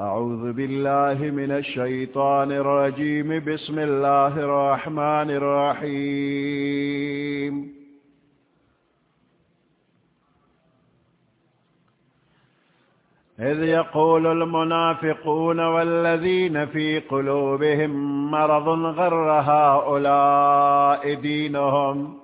أعوذ بالله من الشيطان الرجيم. بسم الله الرحمن الرحيم. إذ يقول المنافقون والذين في قلوبهم مرض غر هؤلاء دينهم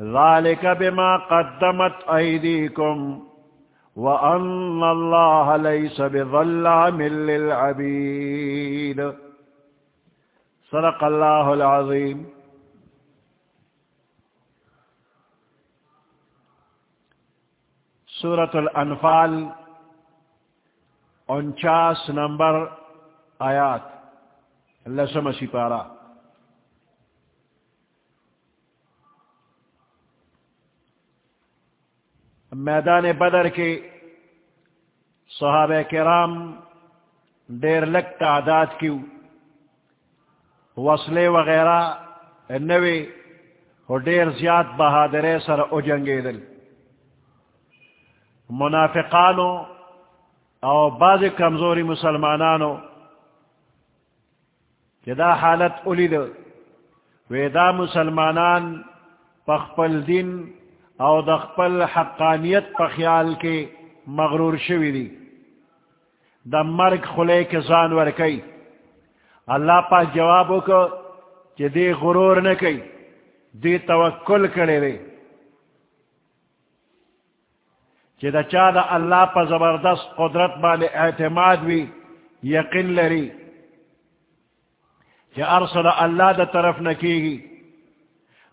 ذلك بما قدمت أيديكم وأن الله ليس بظلام للعبيد. صدق الله العظيم. سورة الأنفال انچاس نمبر آیات. لسم سپارہ. میدان بدر کے صحابہ کرام دیر لگ تعداد کیوں وصلے وغیرہ نوے اور دیر زیاد بہادر سر اجنگے دل منافقانو او بعض کمزوری مسلمانانو کہ دا حالت علید ویدا مسلمانان پخپل دین او دخپل حقانیت پا خیال کے مغرور شوی دی. دا مرگ خلے کے زان ورکی اللہ پاک جوابو کو کہ دی غرور نکی دی توکل کرے دی. کہ دا چا دا اللہ پا زبردست قدرت بانے اعتماد بھی یقین لری کہ ارسل اللہ دا طرف نکی گی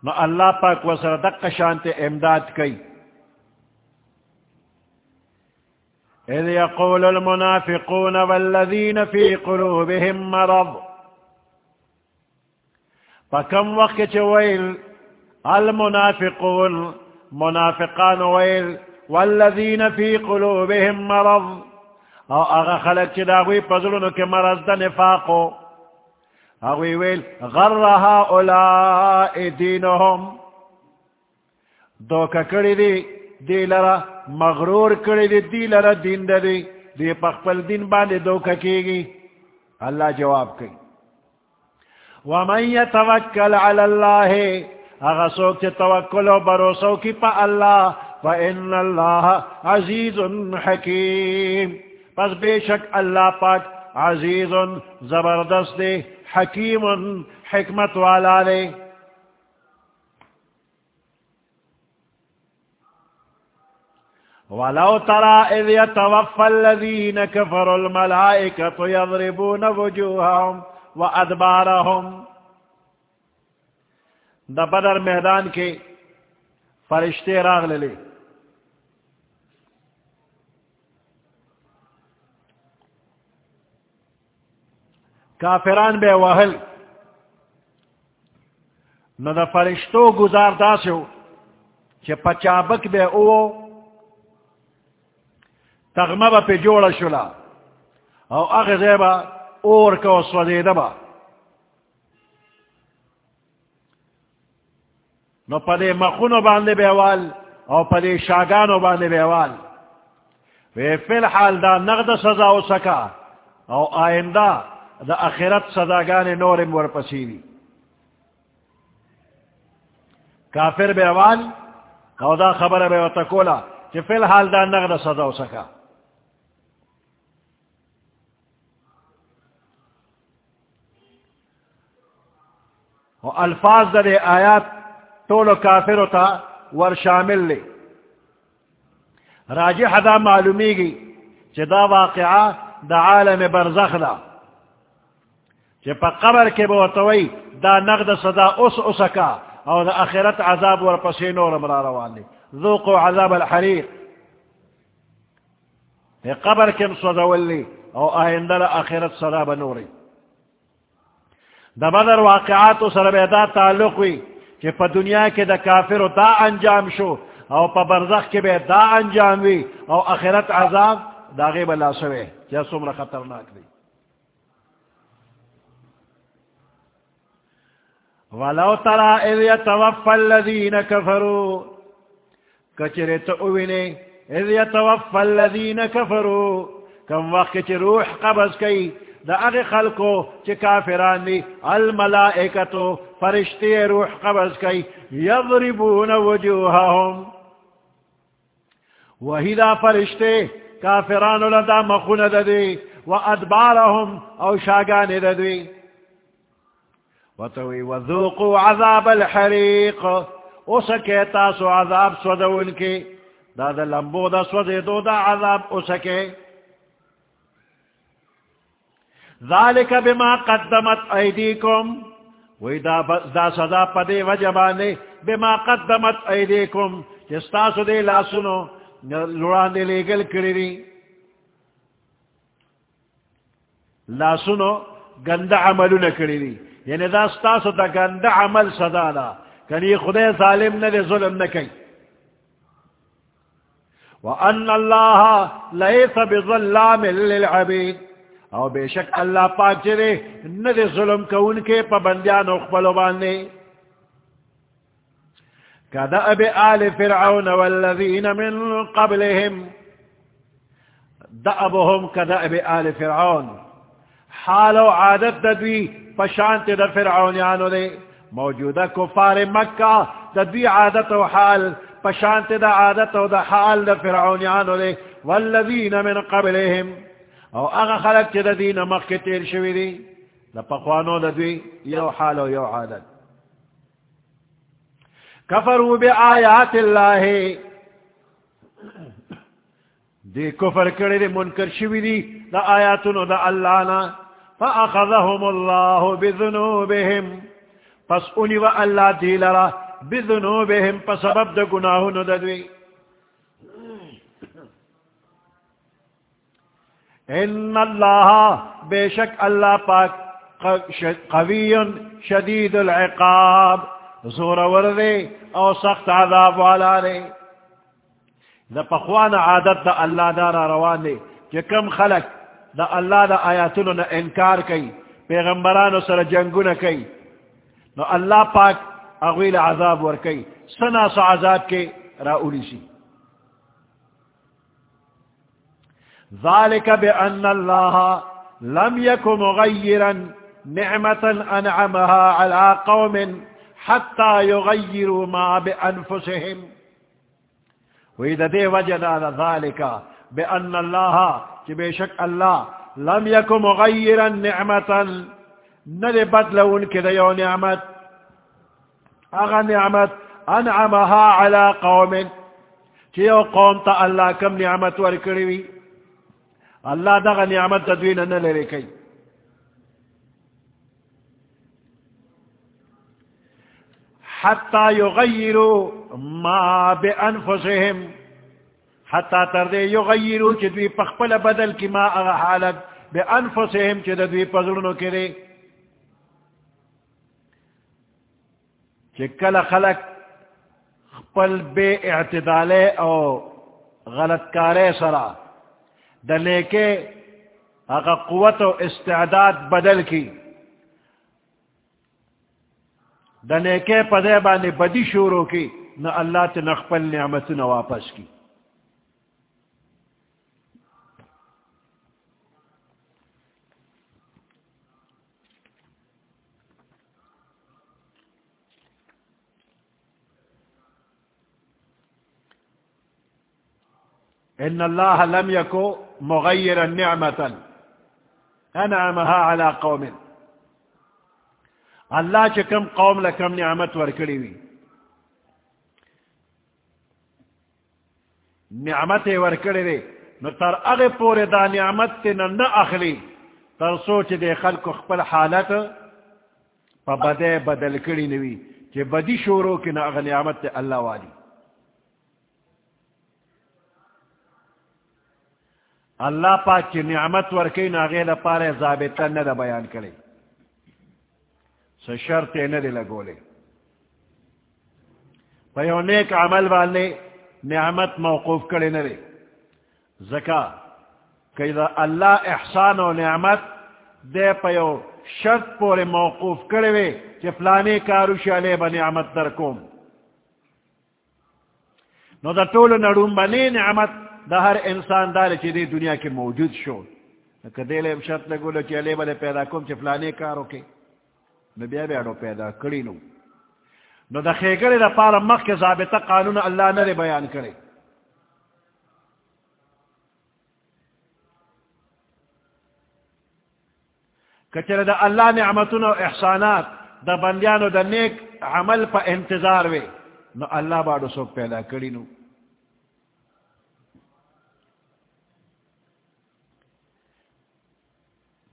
نو اللہ پاک وسر دق شانت امداد کی اذ يقول المنافقون والذين في قلوبهم مرض۔ فكم وقت چويل المنافقون، منافقان ويل والذين في قلوبهم مرض۔ او اغا خلق چداوی پزلونو کے مرض دا نفاقو۔ اگوی ویل غر هؤلاء دینهم. دوکا کری دی دی لرا مغرور کری دی دی لرا دین دا دی دی پخپل دین باندے دوکا کی گی اللہ جواب کی ومن يتوکل علی اللہ اگا سوک چے توکل و بروسو کی پا اللہ فإن اللہ عزیز حکیم. پس بے شک اللہ پاک عزیز زبردست دے حکیم حکمت والا لے ولو ترى إذ يتوفى الذين كفروا الملائكة يضربون وجوههم وأدبارهم دا بدر میدان کے فرشتے راغ لے۔ کافران بے وحل۔ نہ دا فرشتو گزار دا سو چھ پچابک بے او تغمہ با پہ جوڑا شلا او اغزے با اور کو سوزیدہ با نو پدے مخونو باندے بیوال او پدے شاگانو باندے بیوال وی فی الحال دا نقد سزا ہو سکا او آئندہ دا اخرت صداگان نور مور پسیری کافر بے اوال او دا خبر بے وطکولا کہ فی الحال دا نغد صدا ہو سکا. و الفاظ دا دے آیات طول کافر تا ور شامل لے. راجح دا معلومی گی چہ دا واقعہ دا عالم برزخ دا. کہ پا قبر کے بوتوئی دا نقد صدا اس اسکا او دا اخرت عذاب ور پسینو رمرا روانی ذوقو عذاب الحریق قبر کم صدا ولی او آئندر آخرت سرا بنوری دا بدر واقعات سر بیدا تعلق ہوئی کہ پا دنیا کے دا کافر دا انجام شو، او پا برزخ کے بے دا انجام ہوئی او آخرت عذاب دا غیب اللہ سوے جا سمر خطرناک دی. ولو ترى اذ يتوفى الذين كفروا. كچرت اوينه اذ يتوفى الذين كفروا. کم وقت چی روح قبض کی دا اغی خلقو چی کافران دی، الملائکتو فرشتی روح قبض کی یضربون وجوہهم وہی دا فرشتے کافران لدا مخون ددی و ادبارهم او شاگان ددی. وتوی وذوقوا عذاب الحریق اسکے تاسو عذاب سودون کی دا دا لمبو دا سودے دو دا عذاب اسکے ذالک بما قدمت ایدیکم۔ وی دا, دا صدا پدے وجبانے بما قدمت ایدیکم۔ جستاسو دے لاسنو لڑان دے لے گل کری لاسنو گند عملو نکری یعنی دا ستاسو دا گند عمل صدا دا کنی خدے ظالم ندے ظلم نکی وَأَنَّ اللَّهَ لَيْسَ بِظَلَّامٍ لِلْعَبِيدِ. او بے شک اللہ پاک چرے ندے ظلم کو ان کے پابندیان اخبلو باندے كدأب آل فرعون والذين من قبلهم دأبهم كدأب آل فرعون. حالو عادت ددوی پشانت دا فرعون یانو دے. موجودہ کفار مکہ دا ددوی عادت و حال، پشانت دا عادت و دا حال دا فرعون یانو دے. والذین من قبلهم او اغا خلق چی دا دین مخ تیر شوی دی. دا پخوانو دا دوی یو حال و یو عادت. کفروا بی آیات اللہ. دی کفر کردی منکر شوی دی، دا آیاتنو دا اللہ نا. فاخذهم اللہ بذنوبهم. پس انیو اللہ دی لرا بذنوبهم پس سبب دا گناہنو دا دوی ان اللہ بے شک اللہ پاک قوی شدید العقاب. زور وردے او سخت عذاب والا رے. دا پخوان عادت دا اللہ دارا روان دے. کہ کم خلق دا اللہ دا آیاتنو نا انکار کئی، پیغمبرانو سر جنگو نا کئی۔ نو اللہ پاک اغویل عذاب ور کئی، سنا سا عذاب کے راولی سی۔ ذلك بأن الله لم يكن مغيرا نعمة أنعمها على قوم حتى يغيروا ما بأنفسهم وإذا دي وجد ذلك بأن الله كبشك الله لم يكن مغيرا نعمة ندي بدلون كذا يو نعمة أغا نعمة أنعمها على قوم كيو قوم تا الله كم نعمة وركروي اللہ دغا نعمت تدوین نہ لے کئی۔ حتی یغیرو ما بانفسهم حتی تردے یغیرو چی دوی پخپل بدل کی ما اغا حالت بانفسهم چی دوی پزرنو کرے چی کل خلق خپل بے اعتدالے او غلط کارے سرا. دلے کے اگر قوت و استعداد بدل کی. دلے کے پدے بانے بدی شوروں کی نہ اللہ تے نقبل نعمت نہ واپس کی. ان اللہ لم یکو مغیر نعمتا انعمها على قوم. اللہ چکم قوم لکم نعمت ورکڑی وی نعمت ورکڑی وی نو تر اغی پور دا نعمت تی نن اخلی تر سوچ دے خلق خپل حالت پا بدے بدل کری نوی چی بدی شورو کی نا اغی نعمت تی اللہ والی. اللہ پاک کی نعمت ورکی ناغی لپارے ضابطہ نہ بیان کرے سو شرط نہ دے لگولے پیو نیک عمل والے نعمت موقوف کرے نہ زکا کہ اللہ احسان و نعمت دے پیو شرط پورے موقوف کرے وے کہ فلانے کارو شالے با نعمت در کوم. نو دا طول نڑوم بنے نعمت دا ہر انسان دار چی دی دنیا کی موجود شو. کہ دیلے شرط لگو لو چی علی بلے پیدا کم چی فلانے کارو کے. نو بیا بیاڑو پیدا کری نو. نو دا خیگر دا پارا مخ کے ضابطہ قانون اللہ نرے بیان کرے. کچر دا اللہ نعمتون و احسانات دا بندیان و دا نیک عمل پا انتظار وے. نو اللہ باڑو سوک پیدا کری نو.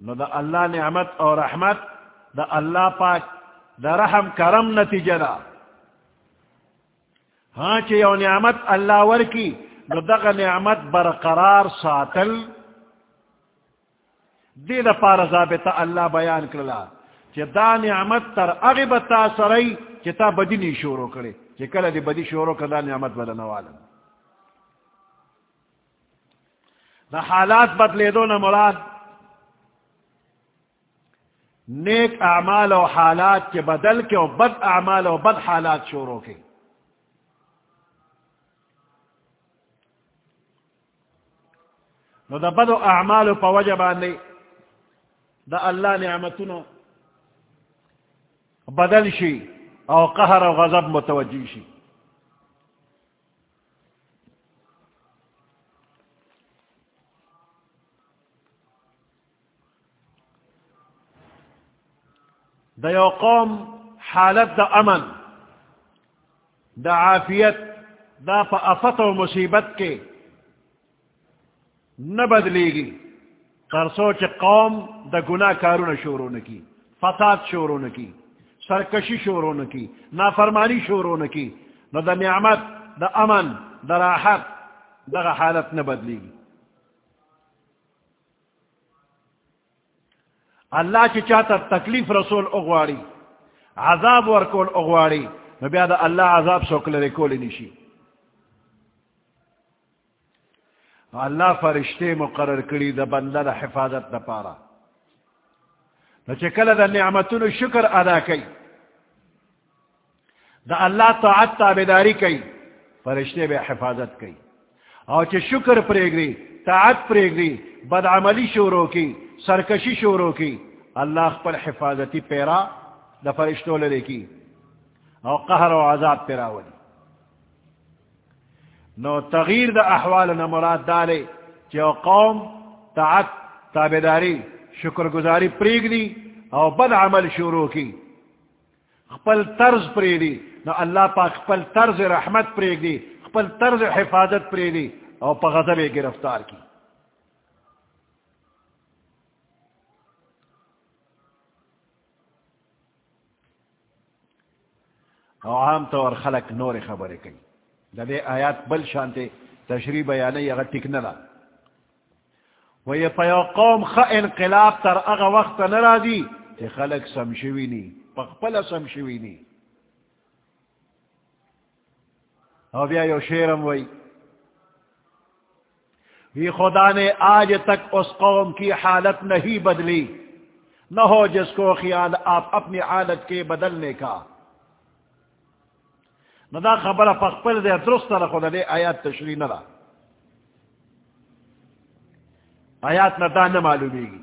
نو دا اللہ نعمت اور رحمت، دا اللہ پاک، دا رحم کرم نتیجہ دا۔ ہاں چی یو نعمت اللہ ورکی، نو دا نعمت برقرار ساتل۔ دی دا پار ضابطہ اللہ بیان کرلا۔ چی دا نعمت تر اغبتا سرائی چی تا بدی نی شورو کرے۔ چی کل دی بدی شورو کردا نعمت بدنوالا دا حالات بدلے دو نا مراد۔ نیک اعمال و حالات کے بدل کے اور بد اعمال و بد حالات شوروں کے نو دا بد و اعمال و پوجہ باندے دا اللہ نعمتنا بدل شی او قہر و غضب متوجی شی۔ دا یو قوم حالت دا امن، دا عافیت، دا پا افت و مصیبت کے نہ بدلے گی تر سوچ قوم دا گناہ کارون شورو نکی فساد شورو نکی سرکشی شورو نکی نافرمانی شورو نکی نو دا نعمت، دا امن، دا راحت دا حالت نہ بدلے گی اللہ کی چاہتا تکلیف رسول اغواری عذاب ورکول اغواری نبی دا اللہ عذاب سوکل رکول نشی اللہ فرشتے مقرر کری دا بندہ دا حفاظت دا پارا نو چکل دا نعمتون شکر ادا کئی دا اللہ طاعت تابداری کئی فرشتے بے حفاظت کئی اور چھ شکر پریگری طاعت پریگری بدعملی شوروں کی سرکشی شوروں کی۔ اللہ پر حفاظتی پیرا دا فرشتوں لے کی۔ او قہر و عذاب پیرا ولی نو تغییر دا احوال نہ مراد دارے او قوم تعت تابداری شکر گزاری پریگ دی او بد عمل شروع کی۔ خپل طرز پری دی نو اللہ پاک خپل طرز رحمت پریگ دی خپل طرز حفاظت پری دی او پا غضب گرفتار کی۔ او عام طور خلق نور خبر کئی دا دے آیات بل شانتے تشریح بیانی اگر تکنلا وی پیو قوم خ انقلاب تر اغا وقت نرازی تی خلق سمشوینی پخپل سمشوینی او بیا یو شیرم وی وی خدا نے آج تک اس قوم کی حالت نہیں بدلی، نہ ہو جس کو خیال آپ اپنی حالت کے بدلنے کا نو دا خبر پخپل دے درست را خود دے آیات تشریح نہ آیات نہ دا نہ معلومی گی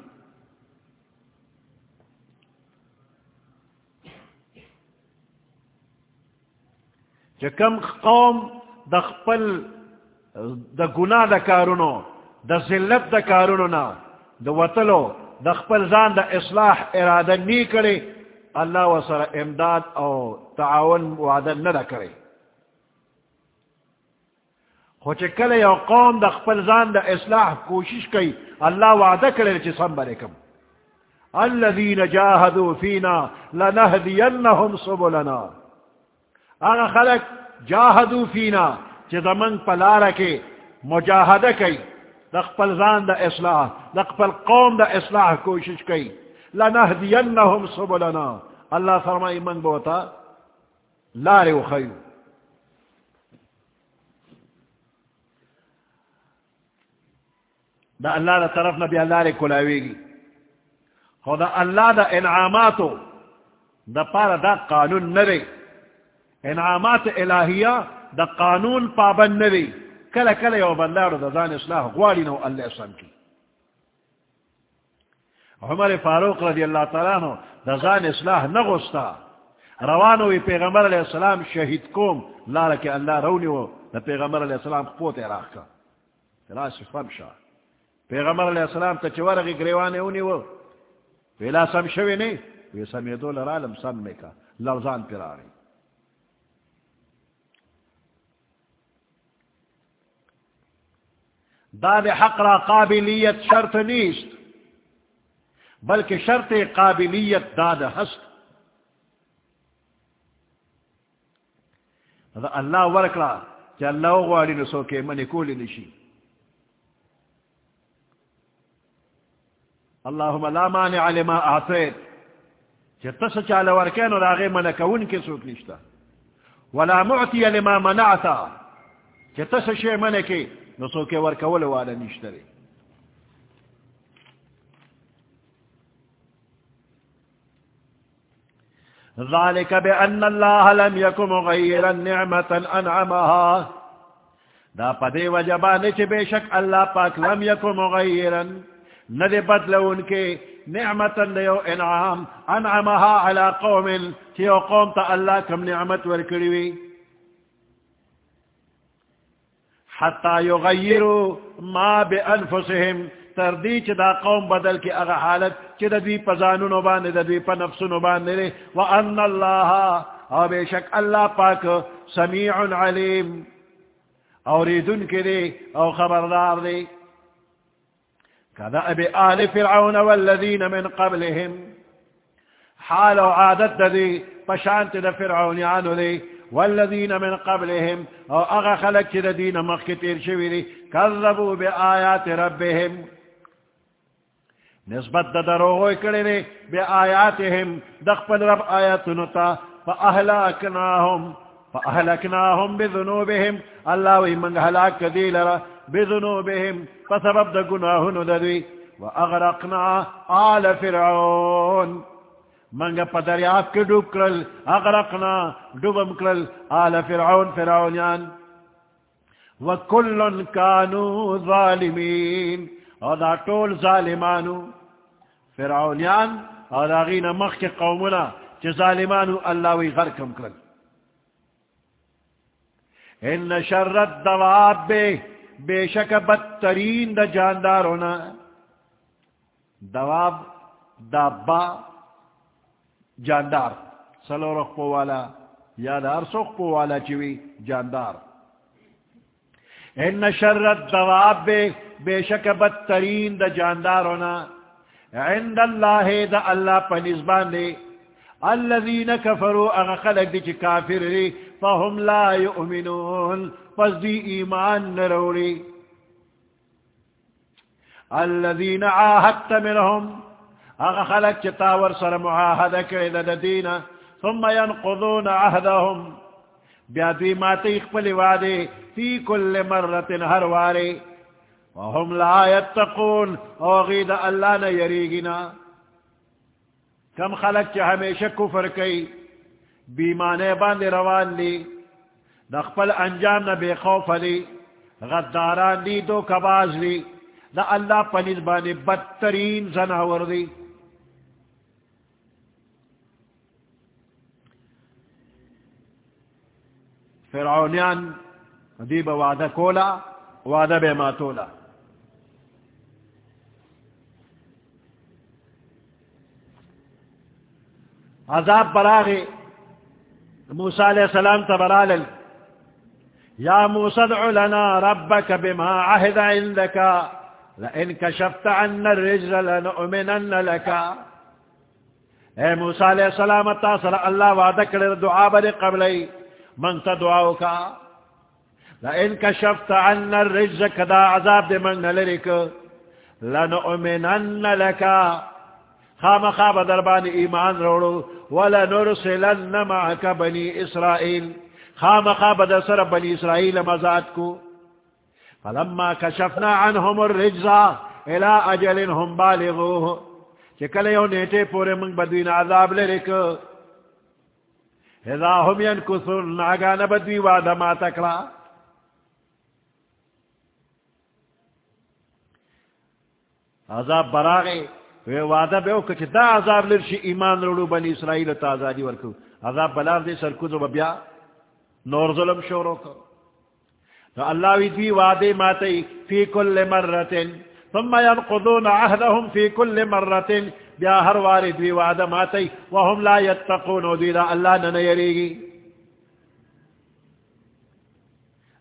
کم قوم د خپل، د گناہ د کارونو، د ذلت د کارونو نا د وتلو، د خپل ځان د اصلاح اراده نی کړي اللہ وسر امداد او تعاون وعدہ نہ کرے خو چې کله یو قوم د خپل ځان د اصلاح کوشش کوي، الله وعده کړی چې سم برکم الذين جاهدوا فينا لنهدينهم سبلنا. هغه خلق جاهدوا فينا چې زمن پلاره کې مجاهده کوي دخپل زان دا اصلاح دخپل قوم دا اصلاح کوشش کی لنہدینہم سبلنا. اللہ فرمائی من بوتا لارے و خیو دا اللہ دا طرف نبی اللہ رے کلاوی گی خدا اللہ دا انعاماتو، دا پارا دا قانون نرے انعامات الہیہ دا قانون پابند نرے کل کل یو بندارو دا دان اصلاح غواری نو اللہ سم کی. عمر فاروق رضی اللہ تعالیٰ نو دا دان اصلاح نغستا روانو وی پیغمبر علیہ السلام شہید کوم لالا کہ اللہ رونی و دا پیغمبر علیہ السلام پوت اراخ کا راس فم شاہ پیغمبر علیہ السلام تا چورغی گریوانے اونی و ویلا سم شوی نہیں وی سمیدو لرالم سم میں کا لفظان پر آرہی داد حق را قابلیت شرط نیست. بلکہ شرط قابلیت داد ہست اللہ ورکڑا کہ اللہ غواری نسو کے من کولی نشی. اللہم لا مانع لما اعطیت. کہ تس چال ورکین اور آغے من کون کے سوک نشتا. ولا معطی لما منعتا. کہ تس شے من کے نسو کے ورکول والا نشترے. ذلك بأن الله لم يكن مغيرا نعمة أنعمها. دا پدے وجبانے چھ بے شک اللہ پاک لم يكن مغيرا. ندے بدلون کے نعمتا دیو انعام انعمها على قوم تیو قوم تا اللہ کم نعمت ورکڑیوی حتی یغیرو ما بے انفسهم تردی چی دا قوم بدل کی اغا حالت، چی دا دوی پا زانونو باندے، دا دوی پا نفسونو باندے دے وان اللہ او بے شک اللہ پاک سمیع علیم۔ اور ایدن کے دے، او خبردار دے۔ کذا ابی آل فرعون والذین من قبلهم حال و عادت دا دے پشانت دا فرعونیانو دے۔ والذین من قبلهم او اغا خلق چی دا دین مخی شوی دے۔ کذبو بی آیات ربهم نسبت دا دروغوی کرے دے بے آیاتهم دخپل رب آیاتنو تا فا اہلاکناہم فا اہلکناہم بذنوبهم. اللہ وی منگ حلاک دی لرا بذنوبهم. فا سبب دا گناہنو دوی. و اغرقنا آل فرعون. منگ پا دریاب کے ڈوب کرل اغرقنا ڈوبم کرل آل فرعون، فرعونیان. و کلن کانو ظالمین. اور دا ٹول ظالمانو. فرعونیان اور آغین مخ کے قومنا چی ظالمانو اللہ وی غرکم کرن ان شرط دواب بے بے شک بدترین دا جاندارونا دواب دابا جاندار. سلو رخ پو والا یا دا ارسخ پو والا چوی جاندار. ان شرط دواب بے بے شک بدترین دا جاندارونا عند اللہ دا اللہ پا نزبان دے. الذین کفروا اغا خلق دی چی کافر دی فهم لا یؤمنون. پس دی ایمان نروڑی الذین عاہدت منهم اغا خلق چی تاور سر معاہد کرد دین. ثم ينقضون عهدهم بیادوی ماتی اخپل وادے فی کل مرت ہر وارے. وهم لا يتقون اوغید اللہ نہ یریگنا کم خلق چا ہمیشہ کفر کئی، بیمانے باندے روان لی. دخپل انجام نہ بے خوف لی. غداران دی دو کباز لی. دا اللہ پنیز بانے بدترین زناور دی فرعونیان دیب وعدہ کولا، وعدہ بے ماتولا عذاب براغی موسیٰ علیہ السلام تبرال یا موسیٰ دعو لنا ربک بما عہد عندکا لئن کشفت عنا الرجل لنؤمنن لکا اے موسیٰ علیہ السلام تاثر اللہ وعدہ کرے، دعا بلے قبلی من تا کا. لئن کشفت عنا الرجز کدا عذاب دے من نلرک لنؤمنن لکا خام خواب دربان ایمان روڑو، ولنرسلن معك بنی اسرائیل. خام خواب در سر بنی اسرائیل مزاد کو. فلما کشفنا عنهم الرجز الى اجل هم بالغوه. چکل یو نیٹے پورے منگ بدوین عذاب لرک. اذا هم ينكثون ناگان بدوی وعدہ ما تکلا عذاب براغے، وی وعدہ بے او کچھ دا عذاب لرشی ایمان روڑو بنی اسرائیل تا آزادی ورکو. عذاب بلاغ دے سرکوزو ببیا، نور ظلم شورو کو. تو اللہ وی دوی وعدے ماتی فی کل مرتن، ثم ينقضون عهدهم في كل مرة بیا ہر واری دوی وعدہ ماتی وهم لا یتقون يتقون دوی دا اللہ ننیریگی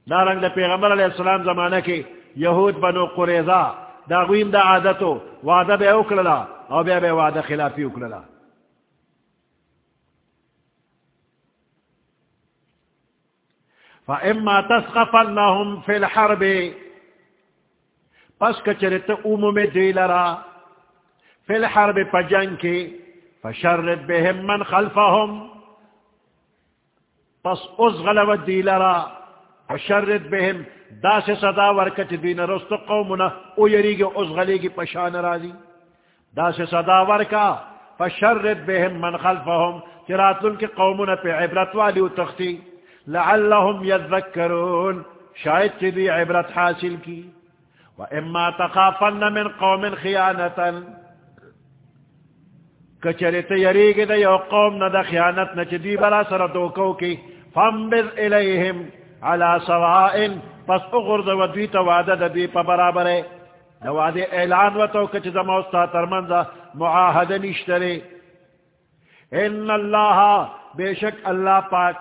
دارنگ دا پیغمبر علیہ السلام زمانہ کے یہود بنو قریضہ دا غویم دا عادتو وعدہ بے اکللا او بے بے وعدہ خلافی اکللا فإما تسقفنهم في الحرب، پس کچرت اومو میں دی لرا. فی الحرب پا جنگ کی، فشرد بهم من خلفهم پس از غلوت دی لرا فشرد بهم، دا سے صدا ورکت دین رست قومنا، او یریگی از غلیگی پشان رازی دا سے صدا ورکا، فشرد بهم من خلفهم چراتن کی قومنا پہ عبرت والی تختی۔ لعلهم یذکرون، شاید چی دی عبرت حاصل کی۔ وَإِمَّا تَخَافَنَّ مِنْ قَوْمٍ خِيَانَةً کچریت یریگی دا یو قوم نا دا خیانت نا چی دی بلا سر دوکو کی فَمْبِذْ إِلَيْهِمْ عَلَى سَوَائِن پس اغرز و دوی تا وعدہ دا دوی پا برابر ہے۔ دا اعلان و تو کچھ دا موستا ترمنزا معاہد نشترے۔ ان اللہ، بے شک اللہ پاک،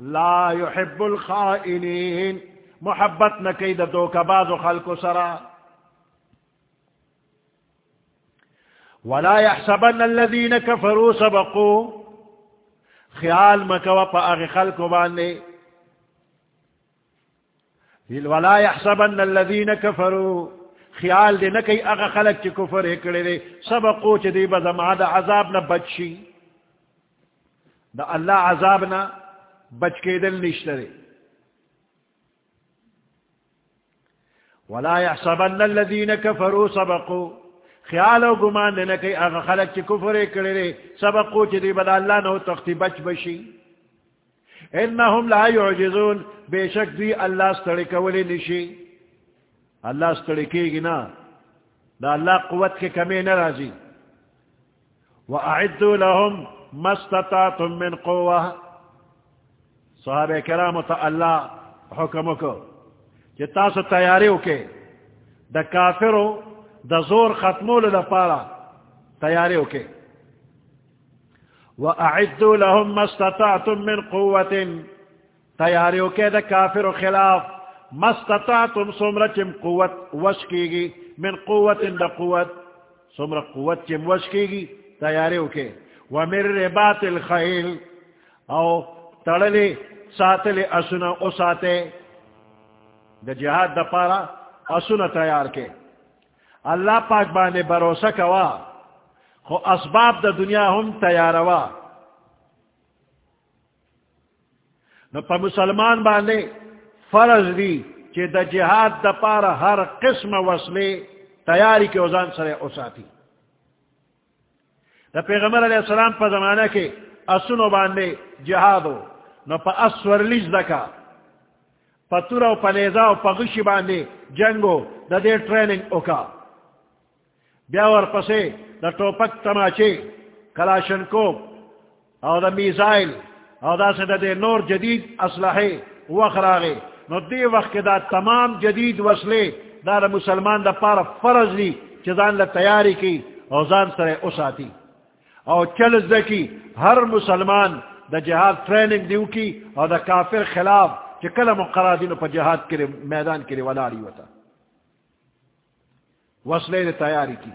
لا يحب الخائنین۔ محبت نہ کئی دو کا باز و خلق سرا۔ ولا يحسبن الذين كفروا سبقوا. خیال مکوا پا اغی خلق باندے ولا يحسبن الذين كفروا. خیال دے نہ کئی اغا خلق چی کفر اکڑے دے سبقو چی دی بزما دا عذاب نہ بچی دا اللہ عذاب نہ بچ کے دل نشترے ولا يحسبن الذين كفروا سبقوا. خیال و گمان دے نکی اغا خلق چی کفر کرے سبقو چی دی بدا اللہ نو تختی بچ بشی انہم لا يعجزون بے شک دی اللہ ستڑی کولی نشی اللہ ستڑی کی گنا دا اللہ قوت کے کمی نرازی وَأَعِدُّوا لَهُمْ مَسْتَطَعْتُم مِّن قُوَّةِ. صحابہ کرامو تا اللہ حکمو کو کہ تاسو تیاری کے دا کافرو دا زور ختمول دا پارا تیاری کے وَأَعِدُّوا لَهُمْ مَسْتَطَعْتُم مِّن قُوَّةٍ. تیاری کے دا کافر و خلاف مستطعتم سمرا چم قوت وش کی گی من قوت دا قوت. سمرا قوت چم وش گی تیاری کے ومن رباط الخیل او تڑلی ساتل اسنا او ساتے دا جہاد دا پارا اسن تیار کے اللہ پاک بانے بھروسہ کوا، خو اسباب دا دنیا ہم تیاروا۔ نو پا مسلمان بانے فرض دی کہ دا جہاد دا پارا ہر قسم وصلے تیاری کے اوزان سرے اساتی دا پیغمبر علیہ السلام پا زمانہ کے اسنو باندے جہادو، نو پا اسور لیز دکا۔ پا پتور او پنیزا او پغشی باندے جنگو، دا دے ٹریننگ اوکا۔ بیا ور پسے دا topic تماچے کلاشن cope O the missile او دا سے دا دے نور جدید اسلحے وخراغے نو دی وقت دا تمام جدید وصلے دا دا مسلمان دا پارا فرض لی چیزان دا تیاری کی او زان سرے اساتی او چلز دکی ہر مسلمان دا جہاد ٹریننگ دیو کی او دا کافر خلاف کہ کل مقرر دینو پا جہاد کرے میدان کرے ولاری وطا وصلے نے تیاری کی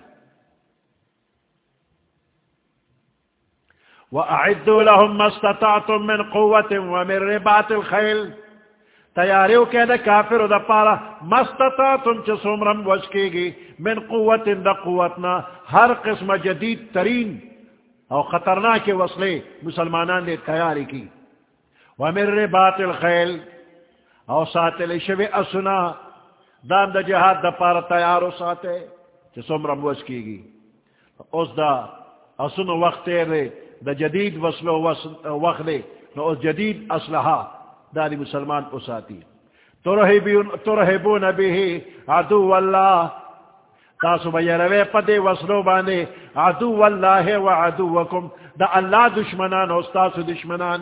وَأَعِدُّوا لَهُمْ مَسْتَطَعْتُم مِّن قُوَّةٍ وَمِن رِبَاطِ الْخَيْلِ. تیاریو کے دا کافر دا پارا مستتا تم چھ سمرم وشکے گی من قوت دا قوتنا، ہر قسم جدید ترین او خطرناک وصلے مسلمانان نے تیاری کی. ومن رباط الخیل او ساتل شوی اسنا دان دا جہاد دا پارا تیارو ساتے، چھ سمرا سمرم وشکے گی۔ اس دا اسن وقت دے، دا جدید وصلو وقت دے، نو اس جدید اسلحہ داری مسلمان اساتی ترہبون بیہی عدو اللہ۔ تاسو بیروے پدے وصلو بانے، عدو اللہ و عدوکم۔ دا اللہ دشمنان استاسو دشمنان۔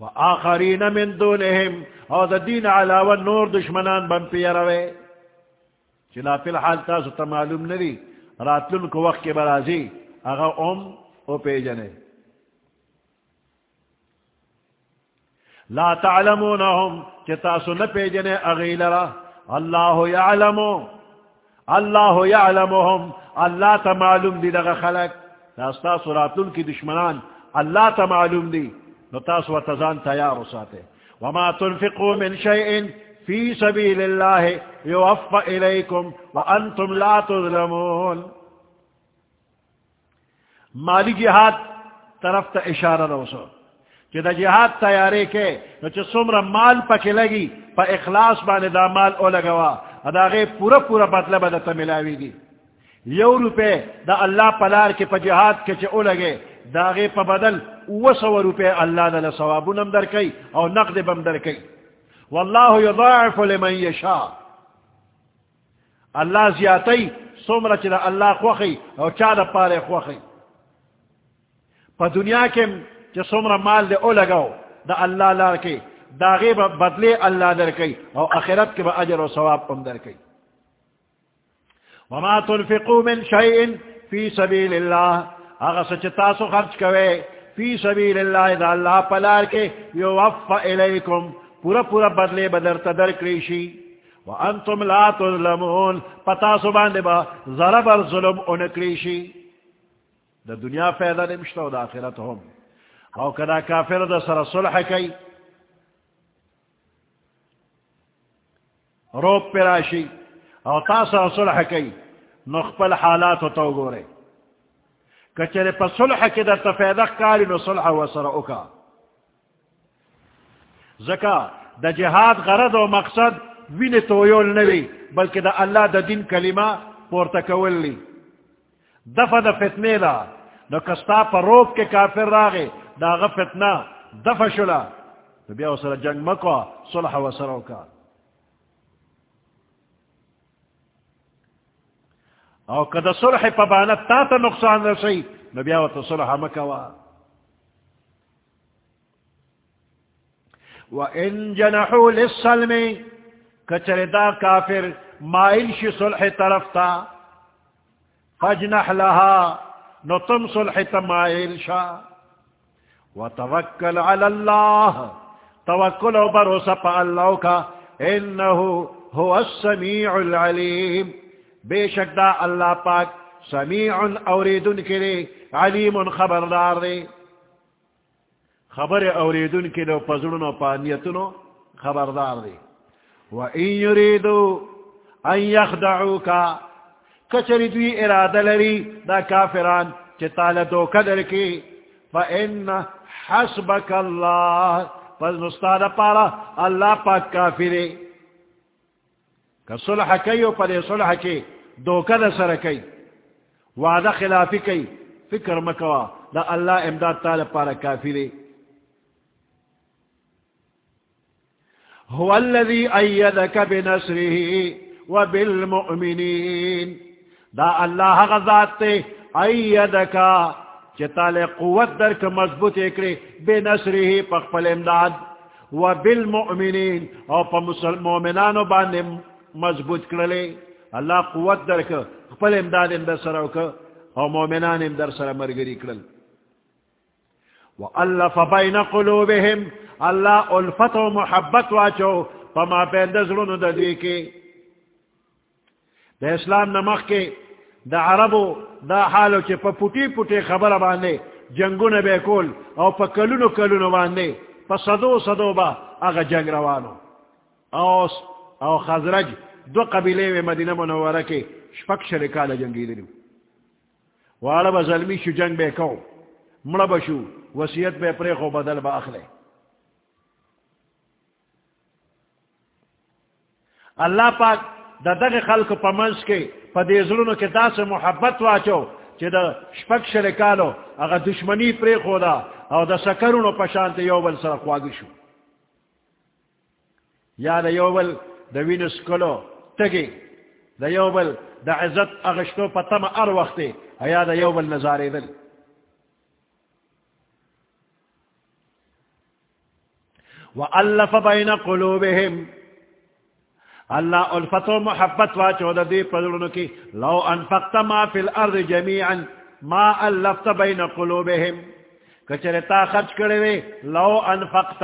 و آخرین من دونہم او دا دین علاوہ نور دشمنان بن پیروے چلا فی الحال تاسو تا معلوم ندی راتلن کو وقت کے برازی اگا ام او پیجنے لا تعلمونهم تاسو نہ پیجنے اغیلرا اللہ یعلمو اللہ یعلمهم. اللہ تا معلوم دی دغا خلق. تاستا سراتن کی دشمنان اللہ تا معلوم دی. نو تاسو و تزان تیار ساتے وما تنفقوا من شيء في سبيل الله يوفى إليكم وأنتم لا تظلمون. مالی جہاد طرف تا اشارہ روسو کہ دا جہاد تیارے کے نو چھ سمر مال پکے لگی پا اخلاص بانے دا مال او لگوا ادا غی پورا پورا بدلہ بدتا ملاوی گی یو روپے دا اللہ پلار کے پا جہاد کے چھ او لگے دا غی پا بدل او سو روپے اللہ دا لسوابو نم در کئی او نقد بم در کئی واللہ یضاعف لمن یشا اللہ زیادتی سمر چھ دا اللہ خوخی او چا دا پارے خوخی پا دنیا کے سمر مال دے او لگاو دا اللہ لار کے دا غیب بدلے اللہ در کئی او اخرت کے با اجر و ثواب ام در کئی وما تنفقو من شیئن فی سبیل اللہ اگر سچتاسو خرچ کوئے فی سبیل اللہ دا اللہ پلار کے یو وفا الیکم پورا پورا بدلے بدر تدر کریشی وانتم لا تظلمون پتاسو باندے با ضرب الظلم انکریشی دا دنیا فیدہ نمشتا دا آخرت ہم او کدا کافر دا سر صلح کئی روب پراشی. او تا سر صلح کئی نخپل حالات تو گورے کچرے پا صلح کی در تفیدق کاری نو صلح و سر اکا زکا دا جہاد غرد و مقصد وین تویول نوی بلکہ دا اللہ دا دین کلمہ پورتکول لی دفع دا فتنے دا نو کستا پا روب کے کافر راغے دا غفتنا دفع شلا تو بیا سر جنگ مکوا صلح و سرو کا او کدا صلح پا بانت تا تا نقصان رسی نو بیا تو صلح مکوا وَإِن جَنَحُوا لِلسَّلْمِ کچر دا کافر مائل شی صلح طرف تا فجنح لها، نو تم صلح تمائل شا وتوکل علی اللہ توکل و بروسا پا اللہ کا انہو هو السمیع العلیم. بے شک دا اللہ پاک سمیع اوریدن کے کرے علیم خبردار دے۔ خبر اوریدن کرے پزڑنو پانیتنو خبردار دے۔ وَإِن يُرِيدُوا أَن يَخْدَعُوكَ کچری دوی ارادہ لری دا کافران چتال دو قدر کی فَإِنَّ حسبک اللہ، پس مستاد پارا اللہ پاک کافرے۔ کہ صلح کئی و پدے صلح کی دوکہ دا سر کئی وعدہ خلافی کئی فکر مکوا دا اللہ امداد تالا پارا کافرے هو الذي أيدك بنصره وبالمؤمنين دا اللہ غزات تے أيدك چتال قوت در کے مضبوط اکڑے بے نصری ہی پخپل امداد. و بالمؤمنین او پا مومنانو باندے مضبوط کرلے اللہ قوت در کے پخپل امداد اندر سر او مومنان اندر سر مرگری کرل و اللہ بین قلوبهم. اللہ الفت و محبت واچو پما پین دزرون ددوی کے دا اسلام نمخ کے دا عربو دا حالو چے پا پوٹی پوٹی خبر باندے جنگو نبے کول او پا کلونو کلونو باندے پا صدو صدو با اغا جنگ روانو. اوس او خزرج دو قبیلے میں مدینہ منورہ کے شپک شرکال جنگی دنو والا با ظلمی شو جنگ بے کو مڑا بشو وسیعت بے پریخو بدل با اخلے. اللہ پاک دا دغ خلق پا منس کے پا دیزلونو کے دا سے محبت واچو چی دا شپک شرکالو اگا دشمنی پریخو دا او دا سکرونو پشانت یو بل سر خواگی شو. یا دا یو بل دا وینس کلو تگی. دا یو بل دا عزت اغشتو پا تم ار وقتی ایا دا یو بل نظاری دل وَأَلَّفَ بَيْنَ قُلُوبِهِمْ. اللہ الفت و محبت وا چودہ دی پدرنو کی لو انفقت ما فی الارض جميعا ما الفت بین قلوبهم. کچرے تا خرچ کرے وے لو انفقت.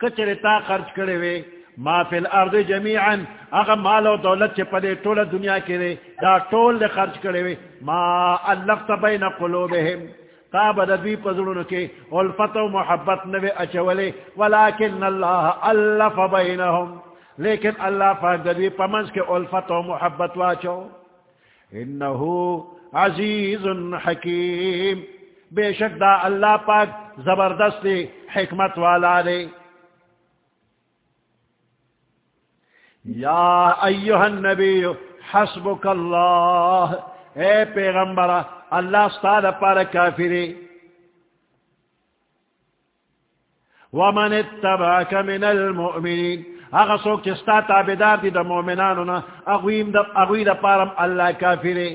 کچرے تا خرچ کرے وے ما فی الارض جميعا. اگر مال و دولت چے پدے طول دنیا کے دے، دا طول دے خرچ کرے وے. ما الفت بین قلوبهم تا بددوی پدرنو کی الفت و محبت نوے اچولے. ولیکن اللہ الف بینہم. لیکن اللہ پاک ددوی پمنس کے الفت و محبت واچو. انہو عزیز حکیم. بے شک دا اللہ پاک زبردست حکمت والا دے. یا ایوہ النبی، حسبک اللہ. اے پیغمبر، اللہ استاد پار کافری. ومن اتبعک من المؤمنین. اغا سوک چستا تابدار دی دا مومنانو نا اغویم دا اغوی دا پارم اللہ کافری.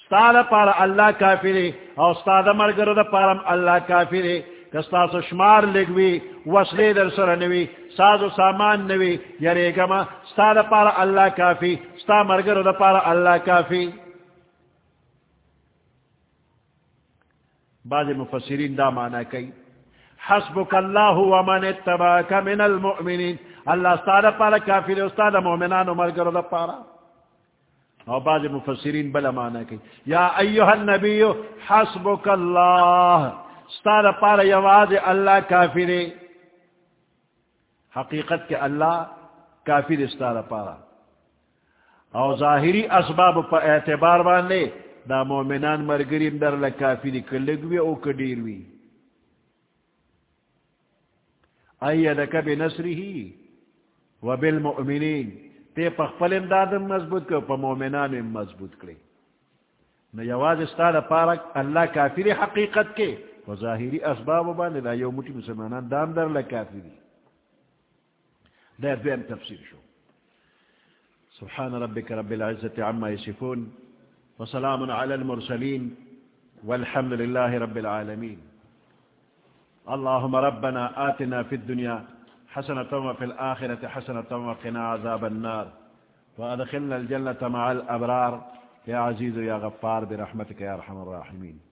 ستا دا پار اللہ کافری او ستا دا مرگر دا پارم اللہ کافری. کستا سو شمار لگوی وصلی در سر نوی ساز و سامان نوی یعنی یری گما ستا دا پار اللہ کافی ستا مرگر دا پار اللہ کافی بعض مفسرین دا معنی کئی حسبک اللہ ومن اتباک من المؤمنین. اللہ استاد پارا کافر استاد مومنان عمر کرو دا پارا اور بعض مفسرین بلا مانا کی یا ایوہ النبی حسبک اللہ استاد پارا یواز اللہ کافر حقیقت کے اللہ کافر استاد پارا اور ظاہری اسباب پر اعتبار باندے دا مومنان مرگرین در لکافری کلگوی او کدیروی ایدک بنصری ہی وبالمؤمنین تے پخپل امداد مضبوط کو پا مومنان مضبوط کرے نو یواز استاد پارک اللہ کافر حقیقت کے و ظاہری اسباب بانے لا یو مٹی مسلمانان دام در لکافی لکافری دیر دویم تفسیر شو. سبحان ربك رب العزة عما يصفون وسلام على المرسلين والحمد لله رب العالمين اللهم ربنا آتنا في الدنيا حسنة وفي الآخرة حسنة وقنا عذاب النار. وأدخلنا الجنة مع الأبرار يا عزيز يا غفار برحمتك يا رحم الراحمين